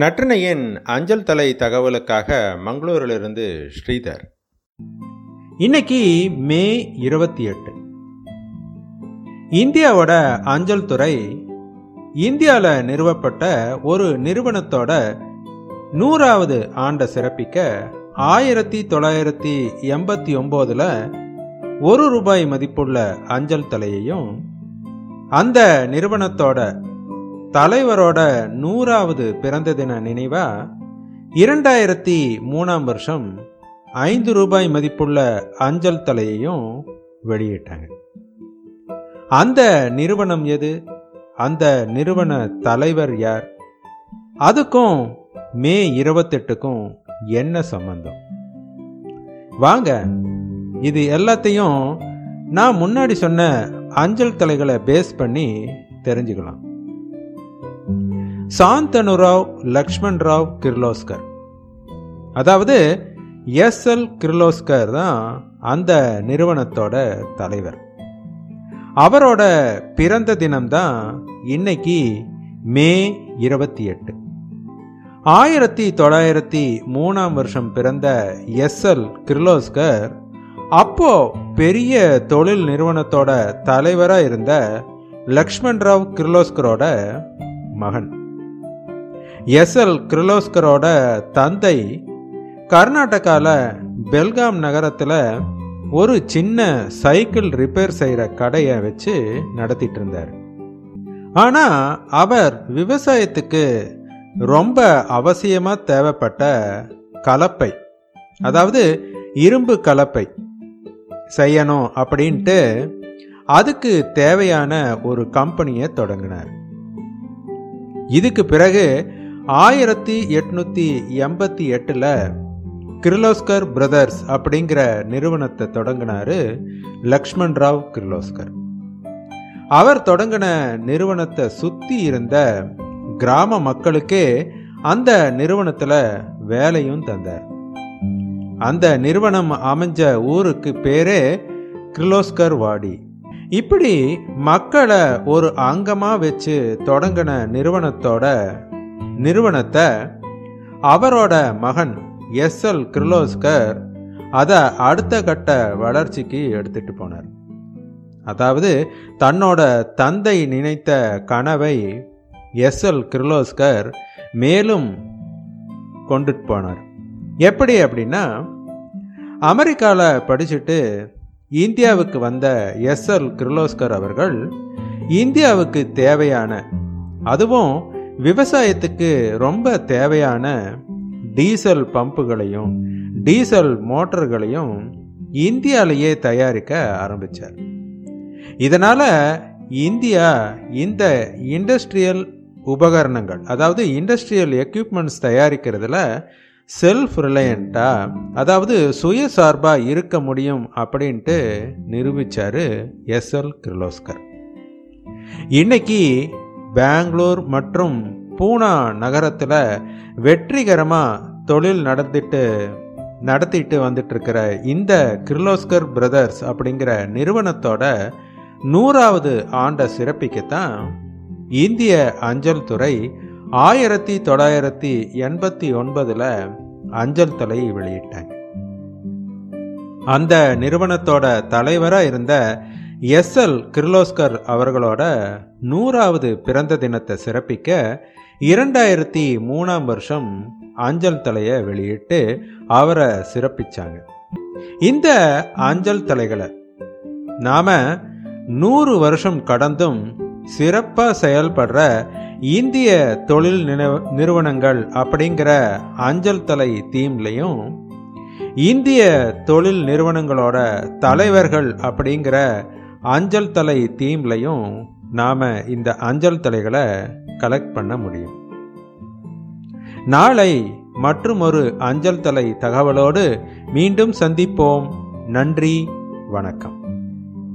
நற்றினையின் அஞ்சல் தலை தகவலுக்காக மங்களூரிலிருந்து ஸ்ரீதர். இன்னைக்கு மே இருபத்தி எட்டு. இந்தியாவோட அஞ்சல் துறை இந்தியாவில் நிறுவப்பட்ட ஒரு நிறுவனத்தோட நூறாவது ஆண்டை சிறப்பிக்க ஆயிரத்தி தொள்ளாயிரத்தி எண்பத்தி ஒம்போதில் ஒரு ரூபாய் மதிப்புள்ள அஞ்சல் தலையையும் அந்த நிறுவனத்தோட தலைவரோட நூறாவது பிறந்த தின நினைவா? இரண்டாயிரத்தி மூணாம் வருஷம் ஐந்து ரூபாய் மதிப்புள்ள அஞ்சல் தலையையும் வெளியிட்டாங்க. அந்த நிறுவனம் எது? அந்த நிறுவன தலைவர் யார்? அதுக்கும் மே இருபத்தெட்டுக்கும் என்ன சம்பந்தம்? வாங்க இது எல்லாத்தையும் நான் முன்னாடி சொன்ன அஞ்சல் தலைகளை பேஸ் பண்ணி தெரிஞ்சுக்கலாம். சாந்தனுராவ் லக்ஷ்மண் ராவ் கிர்லோஸ்கர். அதாவது எஸ் எல் கிர்லோஸ்கர் தான் அந்த நிறுவனத்தோட தலைவர். அவரோட பிறந்த தினம்தான் இன்னைக்கு மே இருபத்தி எட்டு. ஆயிரத்தி தொள்ளாயிரத்தி மூணாம் வருஷம் பிறந்த எஸ் எல் கிர்லோஸ்கர் அப்போ பெரிய தொழில் நிறுவனத்தோட தலைவராக இருந்த லக்ஷ்மண் ராவ் கிர்லோஸ்கரோட மகன். எஸ் எல் கிர்லோஸ்கரோட தந்தை. கர்நாடகாவில் பெல்காம் நகரத்தில் ஒரு சின்ன சைக்கிள் ரிப்பேர் செய்கிற கடையை வச்சு நடத்திட்டு இருந்தார். ஆனால் அவர் விவசாயத்துக்கு ரொம்ப அவசியமாக தேவைப்பட்ட கலப்பை அதாவது இரும்பு கலப்பை செய்யணும் அப்படின்ட்டு அதுக்கு தேவையான ஒரு கம்பெனியை தொடங்கினார். இதுக்கு பிறகு ஆயிரத்தி எட்நூத்தி எண்பத்தி எட்டுல கிர்லோஸ்கர் பிரதர்ஸ் அப்படிங்கிற நிறுவனத்தை தொடங்கினாரு லக்ஷ்மண் ராவ் கிர்லோஸ்கர். அவர் தொடங்கின நிறுவனத்தை சுத்தி இருந்த கிராம மக்களுக்கே அந்த நிறுவனத்துல வேலையும் தந்தார். அந்த நிறுவனம் அமைஞ்ச ஊருக்கு பேரே கிர்லோஸ்கர் வாடி. இப்படி மக்களை ஒரு அங்கமா வச்சு தொடங்கின நிறுவனத்தோட நிறுவனத்தை அவரோட மகன் எஸ் எல் கிர்லோஸ்கர் அதை அடுத்த கட்ட வளர்ச்சிக்கு எடுத்துட்டு போனார். அதாவது தன்னோட தந்தை நினைத்த கனவை எஸ் எல் கிர்லோஸ்கர் மேலும் கொண்டுட்டு போனார். எப்படி அப்படின்னா அமெரிக்காவில் படிச்சுட்டு இந்தியாவுக்கு வந்த எஸ் எல் கிர்லோஸ்கர் அவர்கள் இந்தியாவுக்கு தேவையான அதுவும் விவசாயத்துக்கு ரொம்ப தேவையான டீசல் பம்புகளையும் டீசல் மோட்டர்களையும் இந்தியாலேயே தயாரிக்க ஆரம்பித்தார் இதனால் இந்தியா இந்த இண்டஸ்ட்ரியல் உபகரணங்கள் அதாவது இண்டஸ்ட்ரியல் எக்யூப்மெண்ட்ஸ் தயாரிக்கிறதுல செல்ஃப் ரிலையண்ட்டாக அதாவது சுயசார்பாக இருக்க முடியும் அப்படின்ட்டு நிரூபித்தார் எஸ்எல் கிர்லோஸ்கர். இன்னைக்கு பெங்களூர் மற்றும் பூனா நகரத்தில் வெற்றிகரமாக தொழில் நடத்திட்டு நடத்திட்டு வந்துட்டு இருக்கிற இந்த கிர்லோஸ்கர் பிரதர்ஸ் அப்படிங்கிற நிறுவனத்தோட நூறாவது ஆண்டை சிறப்பிக்கத்தான் இந்திய அஞ்சல் துறை ஆயிரத்தி தொள்ளாயிரத்தி எண்பத்தி ஒன்பதில் அஞ்சல் தலை வெளியிட்டாங்க. அந்த நிறுவனத்தோட தலைவராக இருந்த எஸ் எல் கிர்லோஸ்கர் அவர்களோட நூறாவது பிறந்த தினத்தை சிறப்பிக்க இரண்டாயிரத்தி மூணாம் வருஷம் அஞ்சல் தலையை வெளியிட்டு அவரை சிறப்பிச்சாங்க. இந்த அஞ்சல் தலைகளை நாம நூறு வருஷம் கடந்தும் சிறப்பாக செயல்படுற இந்திய தொழில் நிறுவனங்கள் அப்படிங்கிற அஞ்சல் தலை தீம்லையும் இந்திய தொழில் நிறுவனங்களோட தலைவர்கள் அப்படிங்கிற அஞ்சல் தலை தீம்லையும் நாம் இந்த அஞ்சல் தலைகளை கலெக்ட் பண்ண முடியும். நாளை மற்றும் ஒரு அஞ்சல் தலை தகவலோடு மீண்டும் சந்திப்போம். நன்றி வணக்கம்.